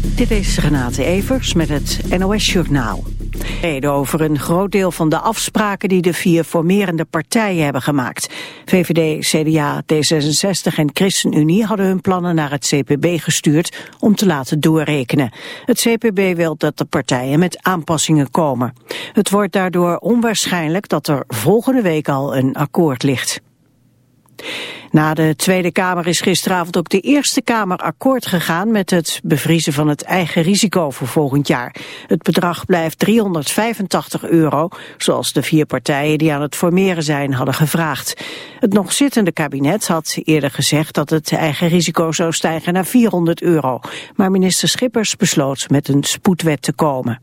Dit is Renate Evers met het NOS Journaal. Over een groot deel van de afspraken die de vier formerende partijen hebben gemaakt. VVD, CDA, D66 en ChristenUnie hadden hun plannen naar het CPB gestuurd om te laten doorrekenen. Het CPB wil dat de partijen met aanpassingen komen. Het wordt daardoor onwaarschijnlijk dat er volgende week al een akkoord ligt. Na de Tweede Kamer is gisteravond ook de Eerste Kamer akkoord gegaan met het bevriezen van het eigen risico voor volgend jaar. Het bedrag blijft 385 euro, zoals de vier partijen die aan het formeren zijn hadden gevraagd. Het nog zittende kabinet had eerder gezegd dat het eigen risico zou stijgen naar 400 euro. Maar minister Schippers besloot met een spoedwet te komen.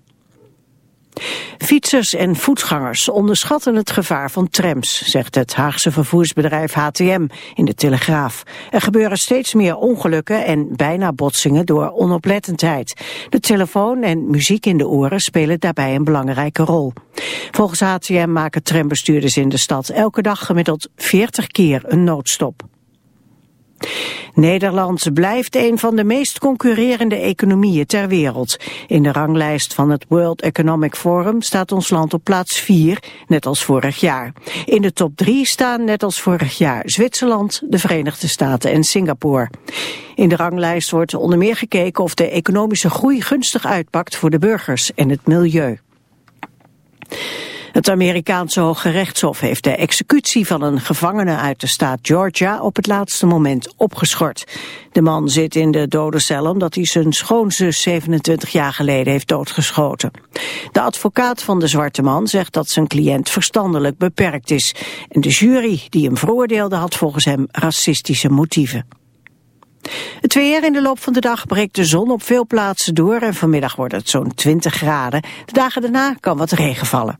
Fietsers en voetgangers onderschatten het gevaar van trams, zegt het Haagse vervoersbedrijf HTM in de Telegraaf. Er gebeuren steeds meer ongelukken en bijna botsingen door onoplettendheid. De telefoon en muziek in de oren spelen daarbij een belangrijke rol. Volgens HTM maken trambestuurders in de stad elke dag gemiddeld 40 keer een noodstop. Nederland blijft een van de meest concurrerende economieën ter wereld. In de ranglijst van het World Economic Forum staat ons land op plaats 4, net als vorig jaar. In de top 3 staan net als vorig jaar Zwitserland, de Verenigde Staten en Singapore. In de ranglijst wordt onder meer gekeken of de economische groei gunstig uitpakt voor de burgers en het milieu. Het Amerikaanse Hoge Rechtshof heeft de executie van een gevangene uit de staat Georgia op het laatste moment opgeschort. De man zit in de dodencel omdat hij zijn schoonzus 27 jaar geleden heeft doodgeschoten. De advocaat van de zwarte man zegt dat zijn cliënt verstandelijk beperkt is. En de jury die hem veroordeelde had volgens hem racistische motieven. Het weer in de loop van de dag breekt de zon op veel plaatsen door en vanmiddag wordt het zo'n 20 graden. De dagen daarna kan wat regen vallen.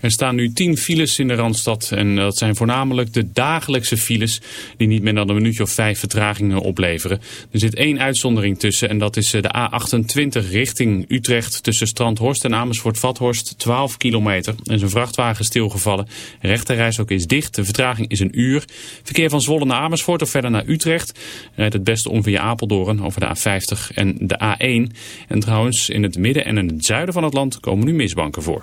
Er staan nu 10 files in de Randstad en dat zijn voornamelijk de dagelijkse files die niet meer dan een minuutje of vijf vertragingen opleveren. Er zit één uitzondering tussen en dat is eh, de A28 richting Utrecht tussen Strandhorst en Amersfoort-Vathorst 12 kilometer. Er is een vrachtwagen stilgevallen. Rechterreis ook is dicht. De vertraging is een uur. Verkeer van Zwolle naar Amersfoort of verder naar Utrecht rijdt het beste om via Apeldoorn over de A50 en de A1. En trouwens in het midden en in het zuiden van het land komen nu misbanken voor.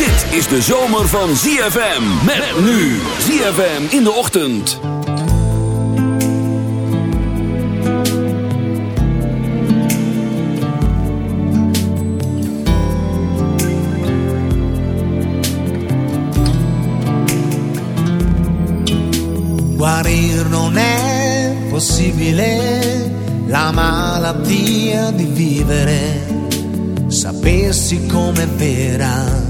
Dit is de zomer van ZFM. Met nu ZFM in de ochtend. Guarir non è possibile la malattia di vivere. Sapessi com'è vera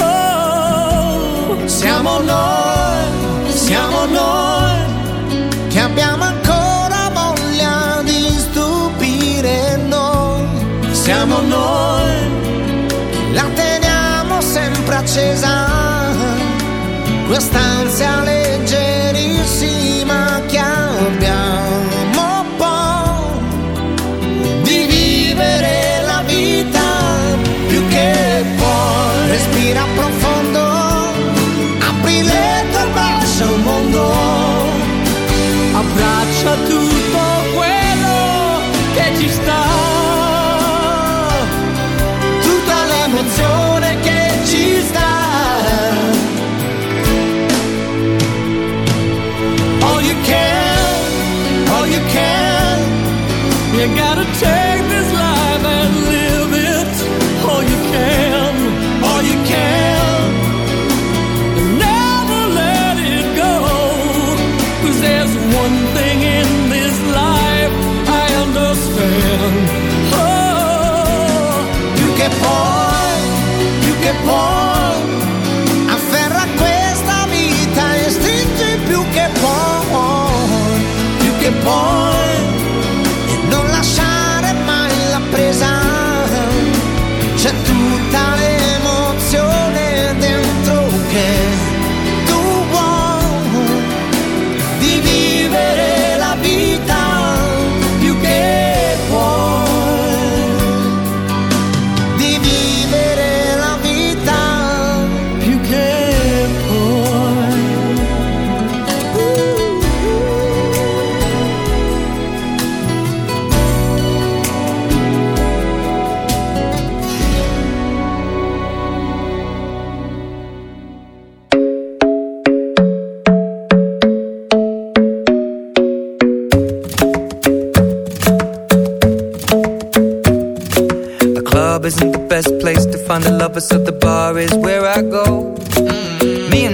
Oh, Siamo noi, siamo noi che abbiamo ancora voglia di stupire noi. Siamo noi, la teniamo sempre accesa, che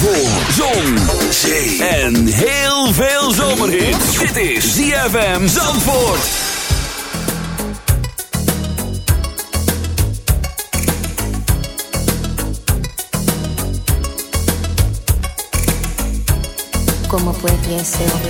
Voor zon, zee en heel veel zomerhit. Dit is ZFM Zandvoort. Como puede ser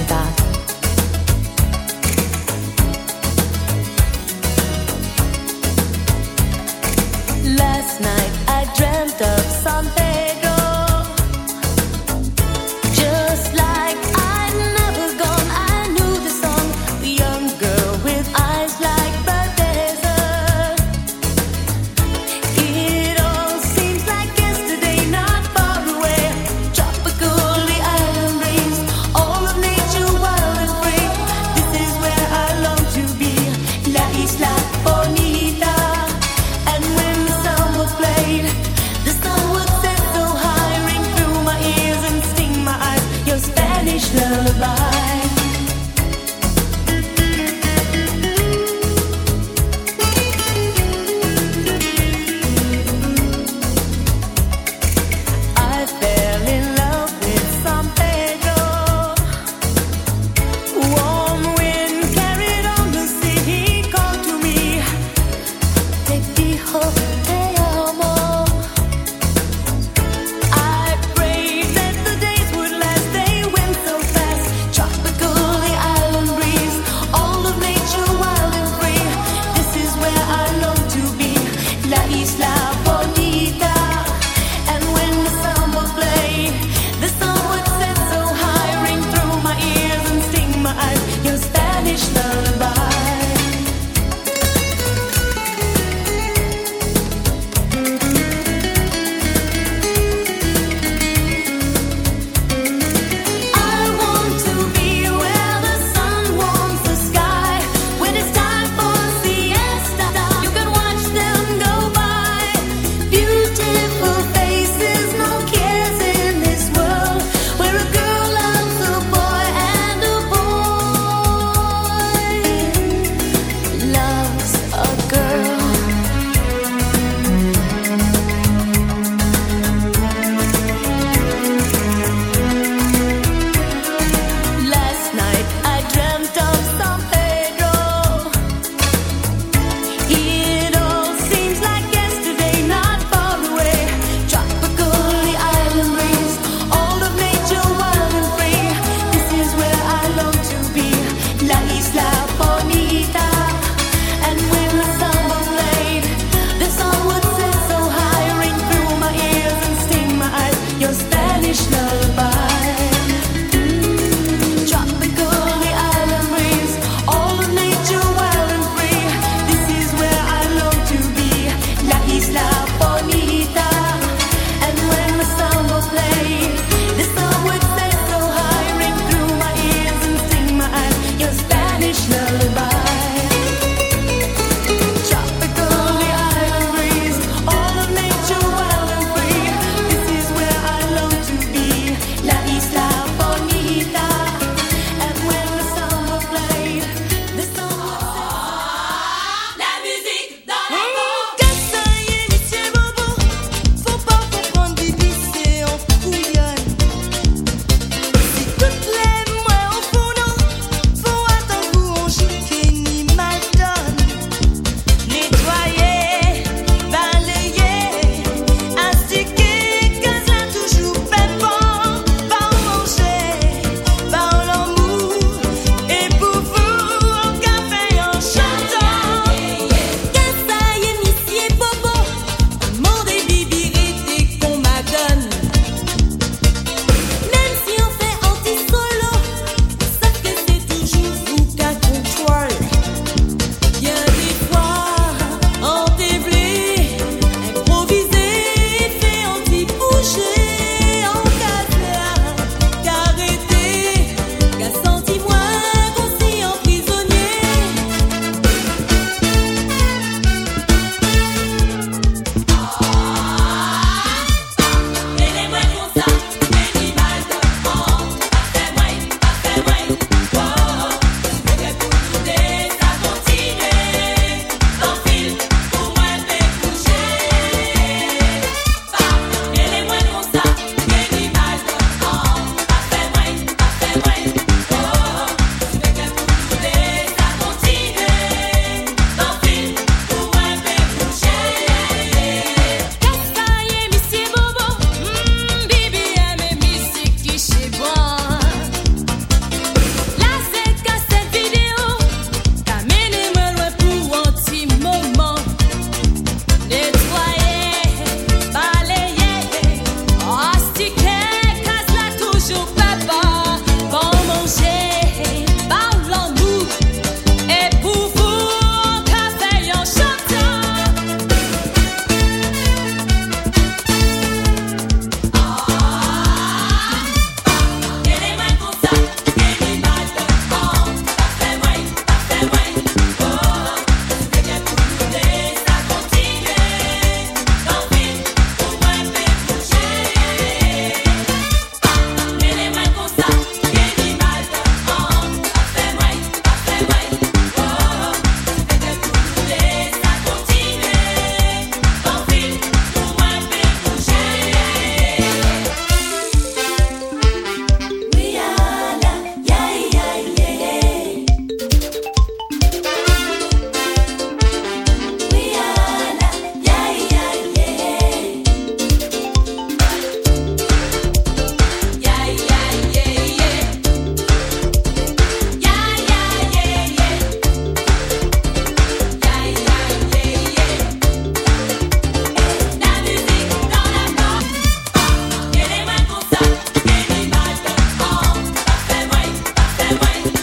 and.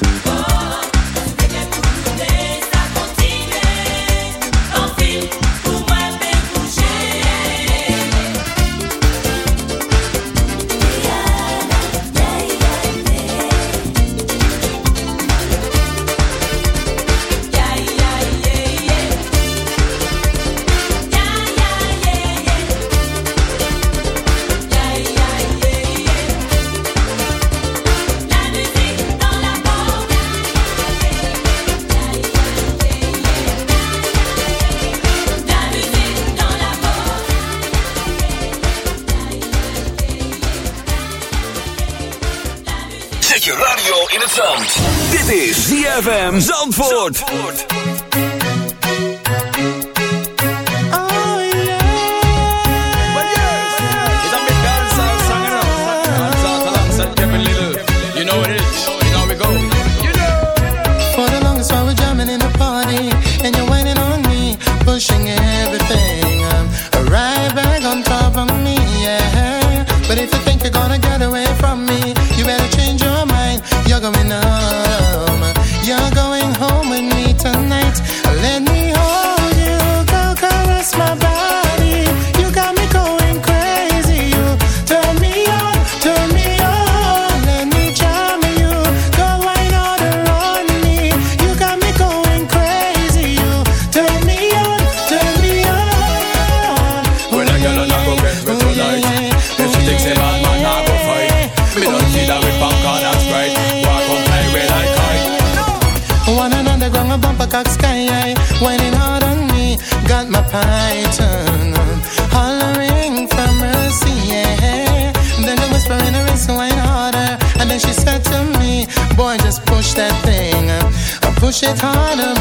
Zandvoort. Uh, Push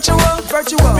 virtual, virtual.